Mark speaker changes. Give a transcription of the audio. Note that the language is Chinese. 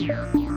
Speaker 1: Yeah.